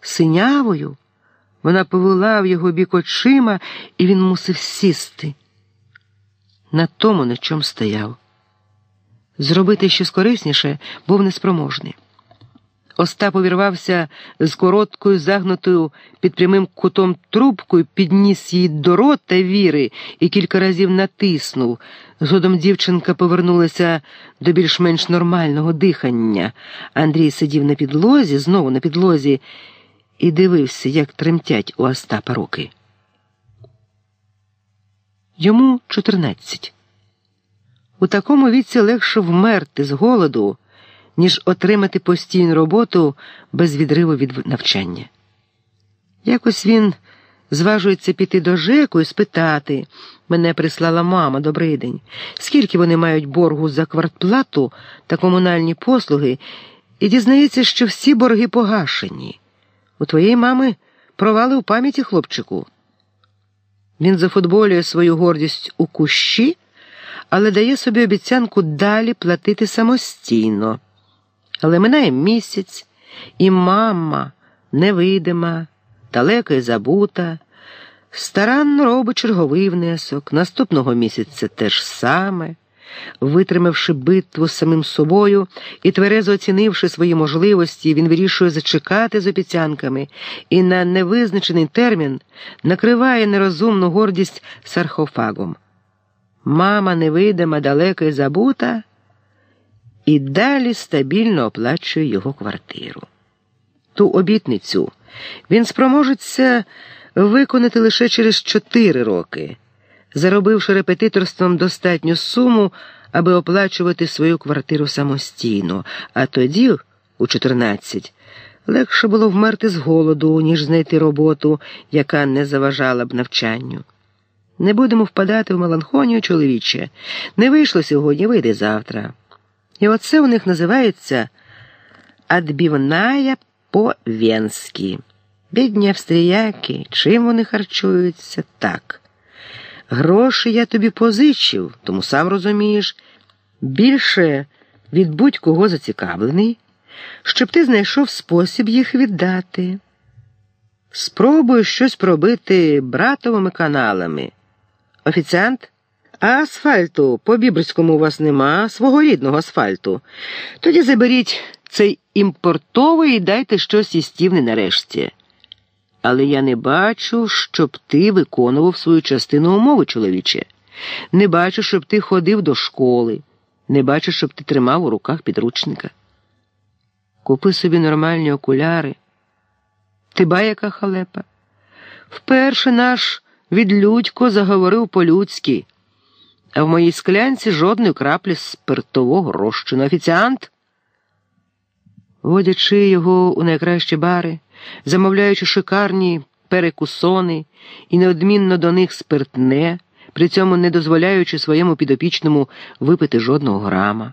синявою. Вона повела в його бік очима, і він мусив сісти. На тому на чому стояв. Зробити щось корисніше був неспроможний. Остап увірвався з короткою, загнутою під прямим кутом трубкою, підніс її до рота віри і кілька разів натиснув. Згодом дівчинка повернулася до більш-менш нормального дихання. Андрій сидів на підлозі, знову на підлозі, і дивився, як тремтять у Остапа руки. Йому чотирнадцять. У такому віці легше вмерти з голоду ніж отримати постійну роботу без відриву від навчання. Якось він зважується піти до ЖЕКу і спитати мене прислала мама добрий день, скільки вони мають боргу за квартплату та комунальні послуги, і дізнається, що всі борги погашені. У твоєї мами провали у пам'яті хлопчику. Він зафутболює свою гордість у кущі, але дає собі обіцянку далі платити самостійно. Але минає місяць, і мама невидима, далека і забута, старанно робить черговий внесок, наступного місяця те ж саме, витримавши битву з самим собою і тверезо оцінивши свої можливості, він вирішує зачекати з обіцянками і на невизначений термін накриває нерозумну гордість сархофагом. Мама невидима, далека і забута і далі стабільно оплачує його квартиру. Ту обітницю він спроможеться виконати лише через чотири роки, заробивши репетиторством достатню суму, аби оплачувати свою квартиру самостійно, а тоді, у 14, легше було вмерти з голоду, ніж знайти роботу, яка не заважала б навчанню. Не будемо впадати в меланхонію, чоловіче. Не вийшло сьогодні, вийде завтра. І оце у них називається «Адбівная по-венськи». Бідні австріяки, чим вони харчуються так. Гроші я тобі позичив, тому сам розумієш, більше від будь-кого зацікавлений, щоб ти знайшов спосіб їх віддати. Спробую щось пробити братовими каналами. Офіціант? А асфальту по Бібрському у вас нема, свого рідного асфальту. Тоді заберіть цей імпортовий і дайте щось істівне нарешті. Але я не бачу, щоб ти виконував свою частину умови, чоловіче. Не бачу, щоб ти ходив до школи, не бачу, щоб ти тримав у руках підручника. Купи собі нормальні окуляри. Ти ба яка халепа. Вперше наш відлюдько заговорив по-людськи а в моїй склянці жодної краплі спиртового розчину. Офіціант, водячи його у найкращі бари, замовляючи шикарні перекусони і неодмінно до них спиртне, при цьому не дозволяючи своєму підопічному випити жодного грама.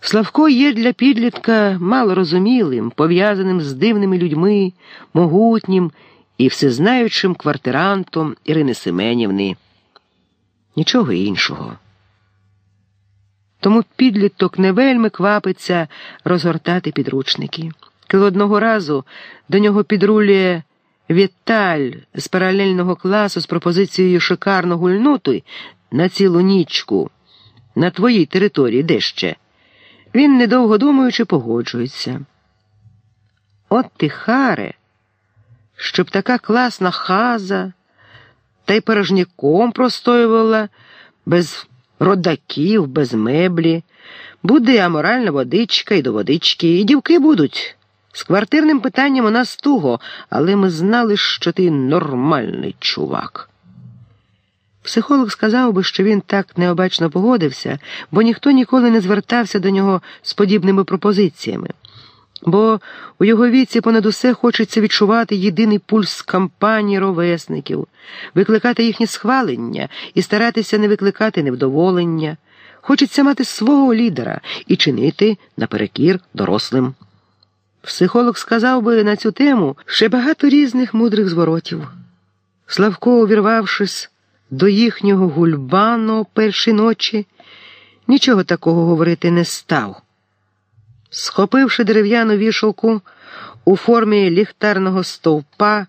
Славко є для підлітка малорозумілим, пов'язаним з дивними людьми, могутнім і всезнаючим квартирантом Ірини Семенівни нічого іншого. Тому підліток не вельми квапиться розгортати підручники. Коли одного разу до нього підрулює Віталь з паралельного класу з пропозицією шикарно гульнути на цілу нічку на твоїй території де ще, він, недовго думаючи, погоджується. От ти, харе, щоб така класна хаза та й порожняком простоювала, без родаків, без меблі. Буде аморальна водичка і до водички, і дівки будуть. З квартирним питанням у нас туго, але ми знали, що ти нормальний чувак. Психолог сказав би, що він так необачно погодився, бо ніхто ніколи не звертався до нього з подібними пропозиціями бо у його віці понад усе хочеться відчувати єдиний пульс кампанії ровесників, викликати їхнє схвалення і старатися не викликати невдоволення. Хочеться мати свого лідера і чинити наперекір дорослим. Психолог сказав би на цю тему ще багато різних мудрих зворотів. Славко, увірвавшись до їхнього гульбану перші ночі, нічого такого говорити не став. Схопивши дерев'яну вішалку, у формі ліхтарного стовпа